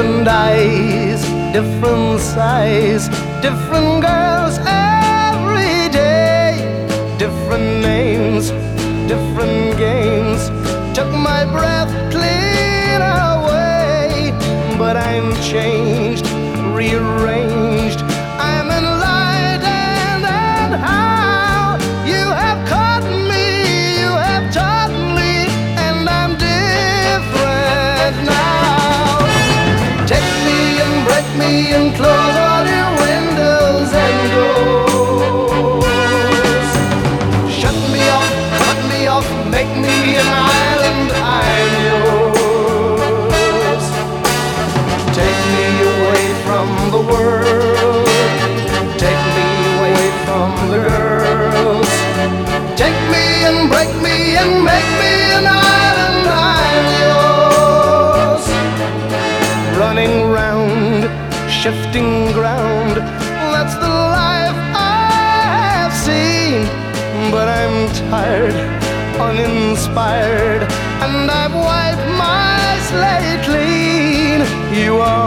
different eyes, different size, different girls every day, different names, different games. Took my breath clean away, but I'm changed, rearranged. And close all your windows and doors. Shut me off, cut me off, make me an island, I'm yours. Take me away from the world, take me away from the girls. Take me and break me and make me an island, shifting ground. That's the life I have seen. But I'm tired, uninspired, and I've wiped my slate clean. You are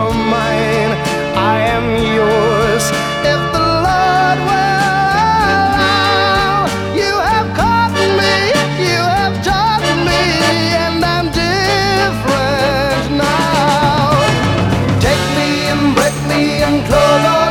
and close